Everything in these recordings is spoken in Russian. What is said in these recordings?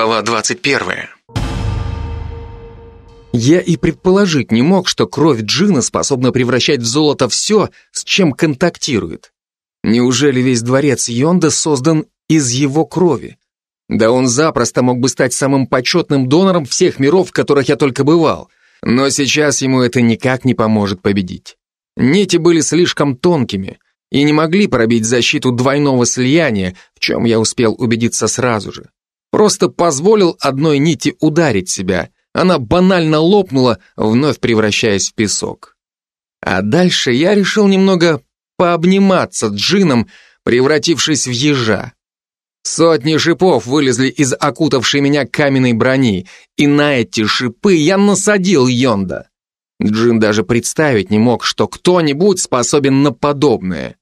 Глава 21. Я и предположить не мог, что кровь Джина способна превращать в золото все, с чем контактирует. Неужели весь дворец Йонда создан из его крови? Да он запросто мог бы стать самым почетным донором всех миров, в которых я только бывал. Но сейчас ему это никак не поможет победить. Нити были слишком тонкими и не могли пробить защиту двойного слияния, в чем я успел убедиться сразу же. Просто позволил одной нити ударить себя. Она банально лопнула, вновь превращаясь в песок. А дальше я решил немного пообниматься джином, превратившись в ежа. Сотни шипов вылезли из окутавшей меня каменной брони, и на эти шипы я насадил Йонда. Джин даже представить не мог, что кто-нибудь способен на подобное.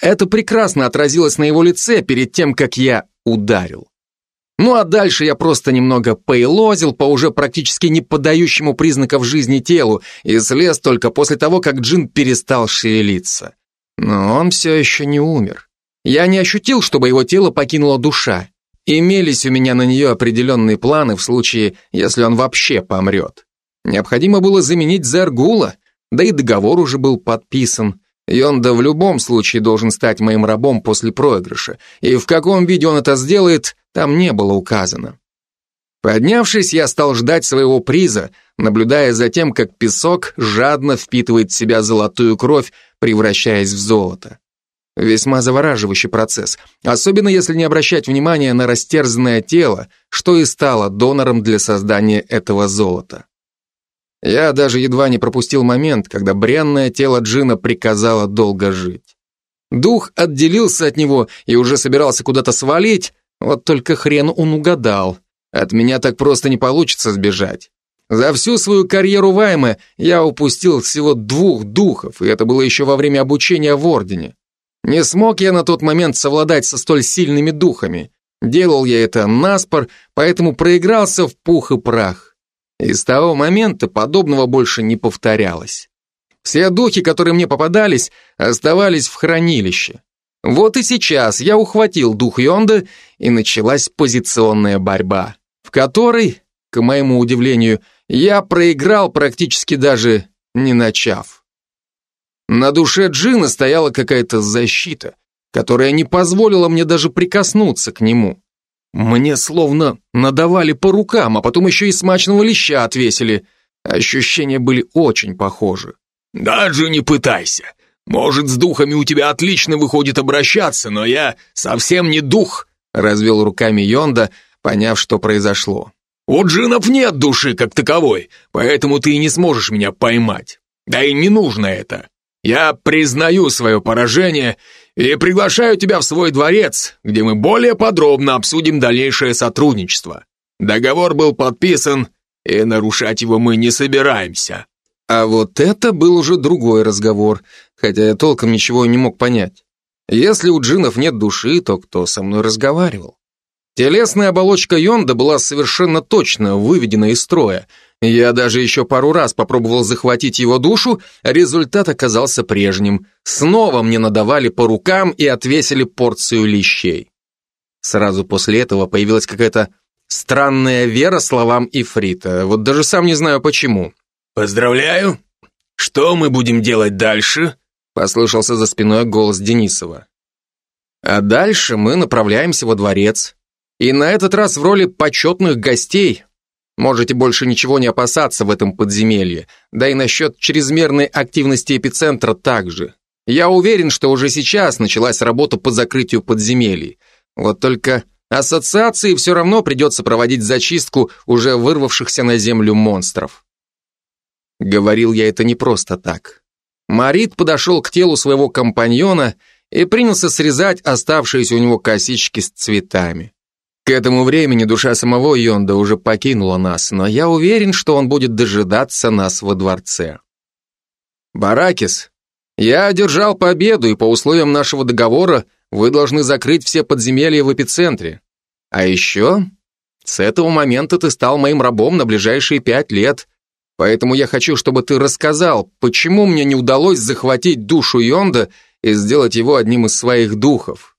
Это прекрасно отразилось на его лице перед тем, как я ударил. Ну а дальше я просто немного поелозил по уже практически не подающему признаков жизни телу и слез только после того, как Джин перестал шевелиться. Но он все еще не умер. Я не ощутил, чтобы его тело покинула душа. Имелись у меня на нее определенные планы в случае, если он вообще помрет. Необходимо было заменить Зергула, да и договор уже был подписан. Йонда в любом случае должен стать моим рабом после проигрыша, и в каком виде он это сделает, там не было указано. Поднявшись, я стал ждать своего приза, наблюдая за тем, как песок жадно впитывает в себя золотую кровь, превращаясь в золото. Весьма завораживающий процесс, особенно если не обращать внимания на растерзанное тело, что и стало донором для создания этого золота. Я даже едва не пропустил момент, когда бренное тело Джина приказало долго жить. Дух отделился от него и уже собирался куда-то свалить, вот только хрен он угадал. От меня так просто не получится сбежать. За всю свою карьеру Вайма я упустил всего двух духов, и это было еще во время обучения в Ордене. Не смог я на тот момент совладать со столь сильными духами. Делал я это наспор, поэтому проигрался в пух и прах. И с того момента подобного больше не повторялось. Все духи, которые мне попадались, оставались в хранилище. Вот и сейчас я ухватил дух Йонда, и началась позиционная борьба, в которой, к моему удивлению, я проиграл практически даже не начав. На душе Джина стояла какая-то защита, которая не позволила мне даже прикоснуться к нему. Мне словно надавали по рукам, а потом еще и смачного леща отвесили. Ощущения были очень похожи. «Даже не пытайся. Может, с духами у тебя отлично выходит обращаться, но я совсем не дух», развел руками Йонда, поняв, что произошло. «У джинов нет души как таковой, поэтому ты и не сможешь меня поймать. Да и не нужно это. Я признаю свое поражение и приглашаю тебя в свой дворец, где мы более подробно обсудим дальнейшее сотрудничество. Договор был подписан, и нарушать его мы не собираемся». А вот это был уже другой разговор, хотя я толком ничего не мог понять. Если у джинов нет души, то кто со мной разговаривал? Телесная оболочка Йонда была совершенно точно выведена из строя, я даже еще пару раз попробовал захватить его душу, результат оказался прежним. Снова мне надавали по рукам и отвесили порцию лещей. Сразу после этого появилась какая-то странная вера словам Ифрита. Вот даже сам не знаю почему. «Поздравляю! Что мы будем делать дальше?» Послышался за спиной голос Денисова. А дальше мы направляемся во дворец. И на этот раз в роли почетных гостей, Можете больше ничего не опасаться в этом подземелье, да и насчет чрезмерной активности эпицентра также. Я уверен, что уже сейчас началась работа по закрытию подземелий. Вот только ассоциации все равно придется проводить зачистку уже вырвавшихся на землю монстров. Говорил я это не просто так. Марит подошел к телу своего компаньона и принялся срезать оставшиеся у него косички с цветами. К этому времени душа самого Йонда уже покинула нас, но я уверен, что он будет дожидаться нас во дворце. Баракис, я одержал победу, и по условиям нашего договора вы должны закрыть все подземелья в эпицентре. А еще, с этого момента ты стал моим рабом на ближайшие пять лет, поэтому я хочу, чтобы ты рассказал, почему мне не удалось захватить душу Йонда и сделать его одним из своих духов.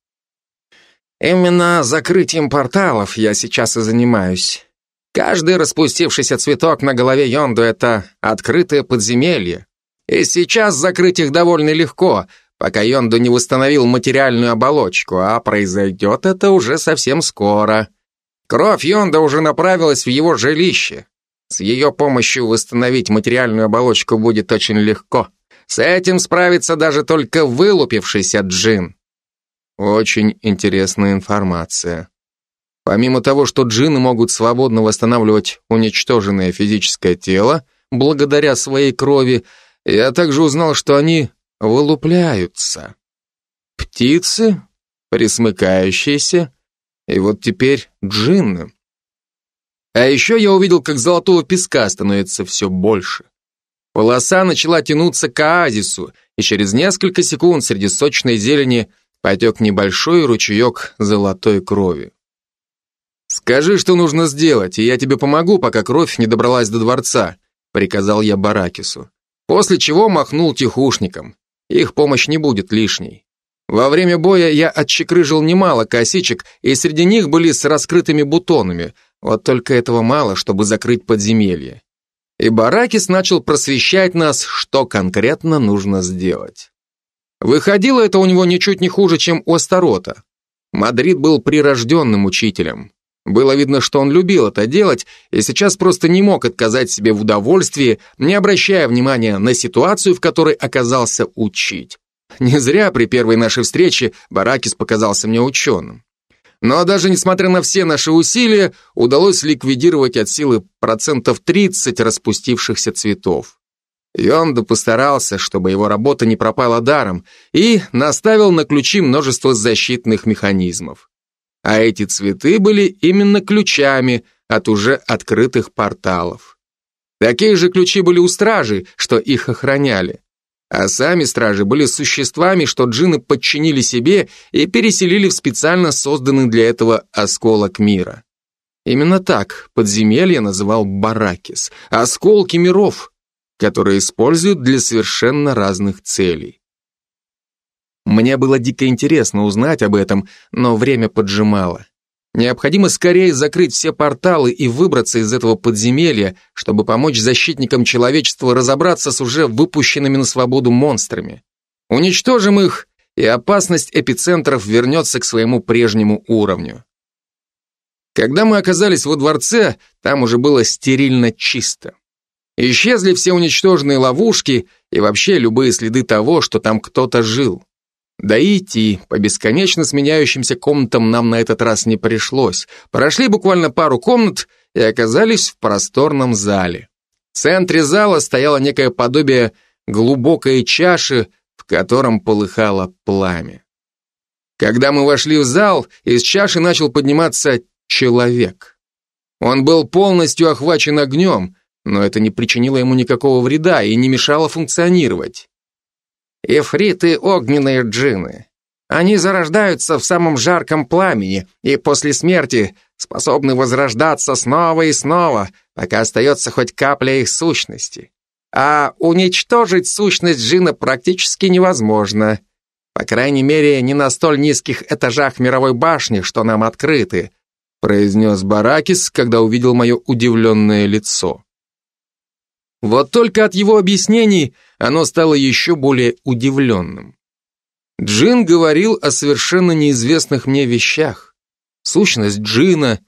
Именно закрытием порталов я сейчас и занимаюсь. Каждый распустившийся цветок на голове Йонду — это открытое подземелье. И сейчас закрыть их довольно легко, пока Йонду не восстановил материальную оболочку, а произойдет это уже совсем скоро. Кровь Йонда уже направилась в его жилище. С ее помощью восстановить материальную оболочку будет очень легко. С этим справится даже только вылупившийся джин. Очень интересная информация. Помимо того, что джинны могут свободно восстанавливать уничтоженное физическое тело, благодаря своей крови, я также узнал, что они вылупляются. Птицы, присмыкающиеся, и вот теперь джинны. А еще я увидел, как золотого песка становится все больше. Полоса начала тянуться к оазису, и через несколько секунд среди сочной зелени потек небольшой ручеек золотой крови. «Скажи, что нужно сделать, и я тебе помогу, пока кровь не добралась до дворца», приказал я Баракису. После чего махнул тихушникам. Их помощь не будет лишней. Во время боя я отчекрыжил немало косичек, и среди них были с раскрытыми бутонами, вот только этого мало, чтобы закрыть подземелье. И Баракис начал просвещать нас, что конкретно нужно сделать. Выходило это у него ничуть не хуже, чем у Астарота. Мадрид был прирожденным учителем. Было видно, что он любил это делать и сейчас просто не мог отказать себе в удовольствии, не обращая внимания на ситуацию, в которой оказался учить. Не зря при первой нашей встрече Баракис показался мне ученым. Но даже несмотря на все наши усилия, удалось ликвидировать от силы процентов 30 распустившихся цветов. Йонда постарался, чтобы его работа не пропала даром, и наставил на ключи множество защитных механизмов. А эти цветы были именно ключами от уже открытых порталов. Такие же ключи были у стражей, что их охраняли. А сами стражи были существами, что джины подчинили себе и переселили в специально созданный для этого осколок мира. Именно так подземелье называл Баракис, осколки миров, которые используют для совершенно разных целей. Мне было дико интересно узнать об этом, но время поджимало. Необходимо скорее закрыть все порталы и выбраться из этого подземелья, чтобы помочь защитникам человечества разобраться с уже выпущенными на свободу монстрами. Уничтожим их, и опасность эпицентров вернется к своему прежнему уровню. Когда мы оказались во дворце, там уже было стерильно чисто. Исчезли все уничтоженные ловушки и вообще любые следы того, что там кто-то жил. Да идти по бесконечно сменяющимся комнатам нам на этот раз не пришлось. Прошли буквально пару комнат и оказались в просторном зале. В центре зала стояло некое подобие глубокой чаши, в котором полыхало пламя. Когда мы вошли в зал, из чаши начал подниматься человек. Он был полностью охвачен огнем, но это не причинило ему никакого вреда и не мешало функционировать. Эфриты — огненные джины. Они зарождаются в самом жарком пламени и после смерти способны возрождаться снова и снова, пока остается хоть капля их сущности. А уничтожить сущность джина практически невозможно. По крайней мере, не на столь низких этажах мировой башни, что нам открыты, произнес Баракис, когда увидел мое удивленное лицо. Вот только от его объяснений оно стало еще более удивленным. Джин говорил о совершенно неизвестных мне вещах. Сущность Джина,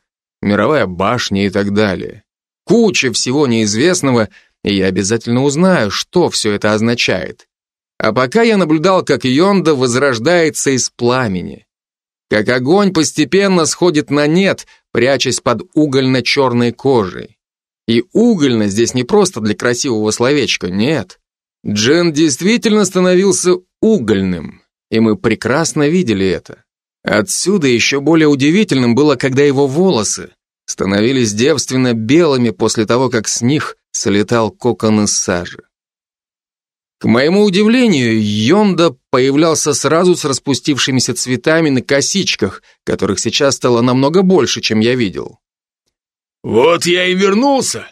мировая башня и так далее. Куча всего неизвестного, и я обязательно узнаю, что все это означает. А пока я наблюдал, как Йонда возрождается из пламени. Как огонь постепенно сходит на нет, прячась под угольно-черной кожей. И угольно здесь не просто для красивого словечка, нет. Джен действительно становился угольным, и мы прекрасно видели это. Отсюда еще более удивительным было, когда его волосы становились девственно белыми после того, как с них слетал кокон из сажи. К моему удивлению, Йонда появлялся сразу с распустившимися цветами на косичках, которых сейчас стало намного больше, чем я видел. «Вот я и вернулся.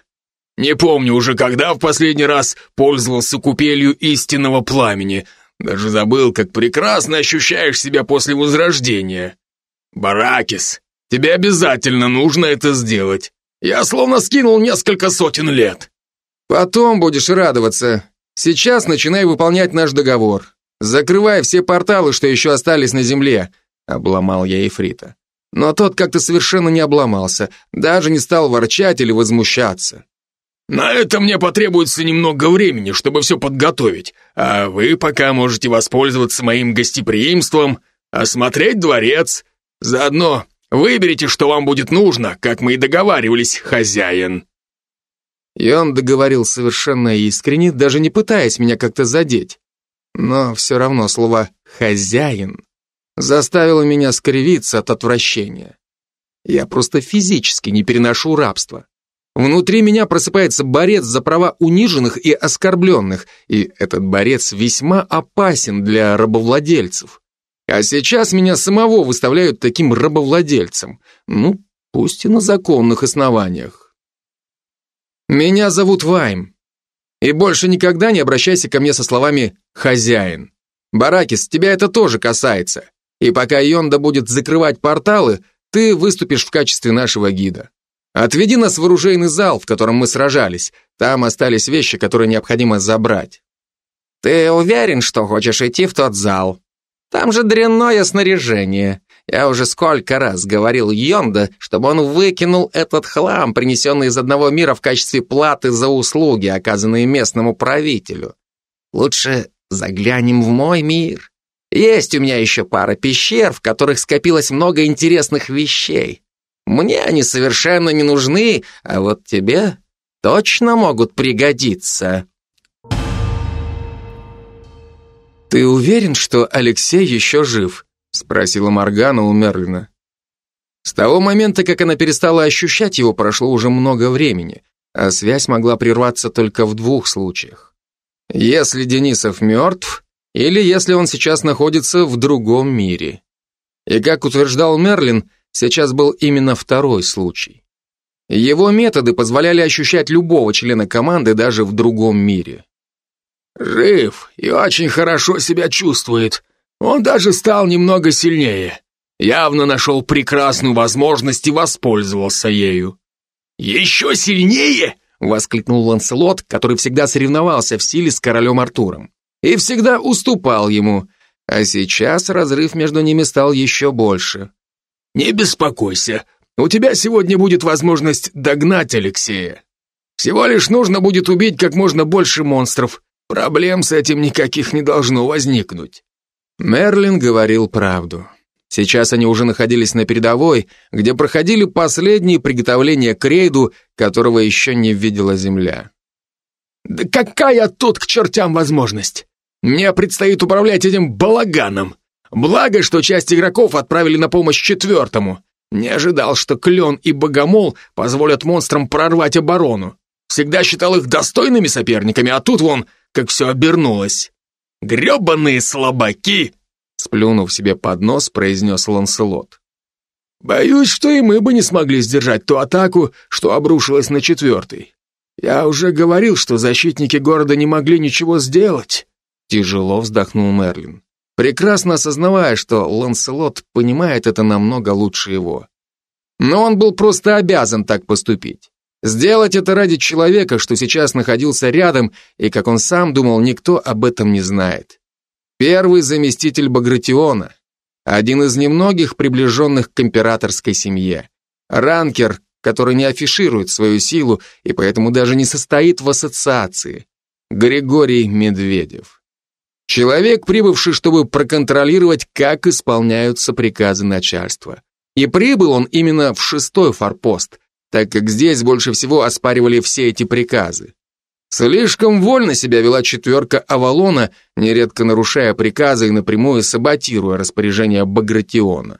Не помню уже, когда в последний раз пользовался купелью истинного пламени. Даже забыл, как прекрасно ощущаешь себя после возрождения. Баракис, тебе обязательно нужно это сделать. Я словно скинул несколько сотен лет. Потом будешь радоваться. Сейчас начинай выполнять наш договор. Закрывай все порталы, что еще остались на земле, обломал я Ефрита. Но тот как-то совершенно не обломался, даже не стал ворчать или возмущаться. На это мне потребуется немного времени, чтобы все подготовить, а вы пока можете воспользоваться моим гостеприимством, осмотреть дворец, заодно выберите, что вам будет нужно, как мы и договаривались, хозяин. И он договорил совершенно искренне, даже не пытаясь меня как-то задеть. Но все равно слово «хозяин» заставило меня скривиться от отвращения. Я просто физически не переношу рабство. Внутри меня просыпается борец за права униженных и оскорбленных, и этот борец весьма опасен для рабовладельцев. А сейчас меня самого выставляют таким рабовладельцем. Ну, пусть и на законных основаниях. Меня зовут Вайм. И больше никогда не обращайся ко мне со словами «хозяин». Баракис, тебя это тоже касается. И пока Йонда будет закрывать порталы, ты выступишь в качестве нашего гида. Отведи нас в оружейный зал, в котором мы сражались. Там остались вещи, которые необходимо забрать. Ты уверен, что хочешь идти в тот зал? Там же дрянное снаряжение. Я уже сколько раз говорил Йонда, чтобы он выкинул этот хлам, принесенный из одного мира в качестве платы за услуги, оказанные местному правителю. Лучше заглянем в мой мир. Есть у меня еще пара пещер, в которых скопилось много интересных вещей. Мне они совершенно не нужны, а вот тебе точно могут пригодиться. «Ты уверен, что Алексей еще жив?» — спросила Моргана у Мерлина. С того момента, как она перестала ощущать его, прошло уже много времени, а связь могла прерваться только в двух случаях. Если Денисов мертв, или если он сейчас находится в другом мире. И как утверждал Мерлин, Сейчас был именно второй случай. Его методы позволяли ощущать любого члена команды даже в другом мире. «Жив и очень хорошо себя чувствует. Он даже стал немного сильнее. Явно нашел прекрасную возможность и воспользовался ею». «Еще сильнее?» — воскликнул Ланселот, который всегда соревновался в силе с королем Артуром. И всегда уступал ему, а сейчас разрыв между ними стал еще больше. «Не беспокойся, у тебя сегодня будет возможность догнать Алексея. Всего лишь нужно будет убить как можно больше монстров. Проблем с этим никаких не должно возникнуть». Мерлин говорил правду. Сейчас они уже находились на передовой, где проходили последние приготовления к рейду, которого еще не видела Земля. «Да какая тут к чертям возможность? Мне предстоит управлять этим балаганом. Благо, что часть игроков отправили на помощь четвертому. Не ожидал, что Клен и Богомол позволят монстрам прорвать оборону. Всегда считал их достойными соперниками, а тут вон, как все обернулось. Гребаные слабаки!» Сплюнув себе под нос, произнес Ланселот. «Боюсь, что и мы бы не смогли сдержать ту атаку, что обрушилась на четвертый. Я уже говорил, что защитники города не могли ничего сделать». Тяжело вздохнул Мерлин прекрасно осознавая, что Ланселот понимает это намного лучше его. Но он был просто обязан так поступить. Сделать это ради человека, что сейчас находился рядом, и, как он сам думал, никто об этом не знает. Первый заместитель Багратиона, один из немногих приближенных к императорской семье. Ранкер, который не афиширует свою силу и поэтому даже не состоит в ассоциации. Григорий Медведев. Человек, прибывший, чтобы проконтролировать, как исполняются приказы начальства. И прибыл он именно в шестой форпост, так как здесь больше всего оспаривали все эти приказы. Слишком вольно себя вела четверка Авалона, нередко нарушая приказы и напрямую саботируя распоряжения Багратиона.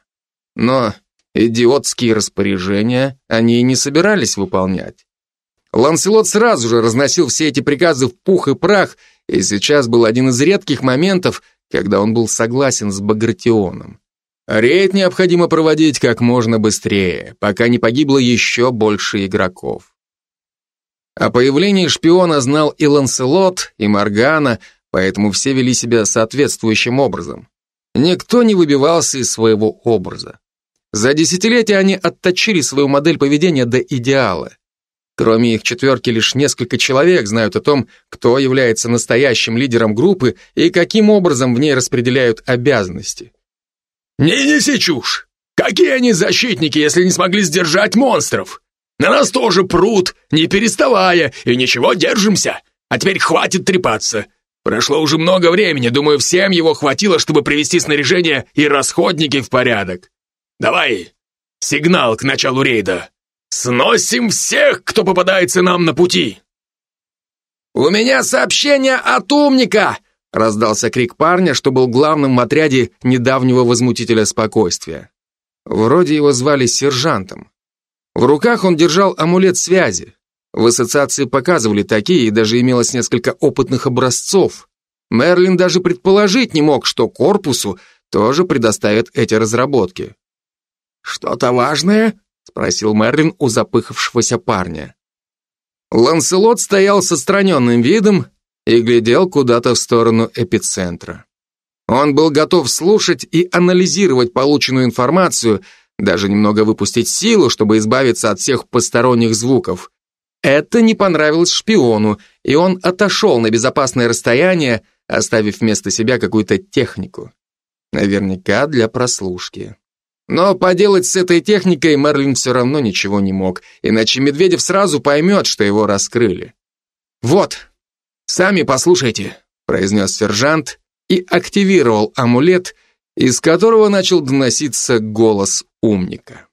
Но идиотские распоряжения они и не собирались выполнять. Ланселот сразу же разносил все эти приказы в пух и прах и сейчас был один из редких моментов, когда он был согласен с Багратионом. Рейд необходимо проводить как можно быстрее, пока не погибло еще больше игроков. О появлении шпиона знал и Ланселот, и Моргана, поэтому все вели себя соответствующим образом. Никто не выбивался из своего образа. За десятилетия они отточили свою модель поведения до идеала. Кроме их четверки, лишь несколько человек знают о том, кто является настоящим лидером группы и каким образом в ней распределяют обязанности. «Не неси чушь! Какие они защитники, если не смогли сдержать монстров? На нас тоже прут, не переставая, и ничего, держимся. А теперь хватит трепаться. Прошло уже много времени, думаю, всем его хватило, чтобы привести снаряжение и расходники в порядок. Давай, сигнал к началу рейда. Сносим всех, кто попадается нам на пути. «У меня сообщение от умника!» раздался крик парня, что был главным в отряде недавнего возмутителя спокойствия. Вроде его звали сержантом. В руках он держал амулет связи. В ассоциации показывали такие, и даже имелось несколько опытных образцов. Мерлин даже предположить не мог, что корпусу тоже предоставят эти разработки. «Что-то важное?» — спросил Мерлин у запыхавшегося парня. Ланселот стоял с отстраненным видом и глядел куда-то в сторону эпицентра. Он был готов слушать и анализировать полученную информацию, даже немного выпустить силу, чтобы избавиться от всех посторонних звуков. Это не понравилось шпиону, и он отошел на безопасное расстояние, оставив вместо себя какую-то технику. Наверняка для прослушки. Но поделать с этой техникой Мерлин все равно ничего не мог, иначе Медведев сразу поймет, что его раскрыли. «Вот, сами послушайте», — произнес сержант и активировал амулет, из которого начал доноситься голос умника.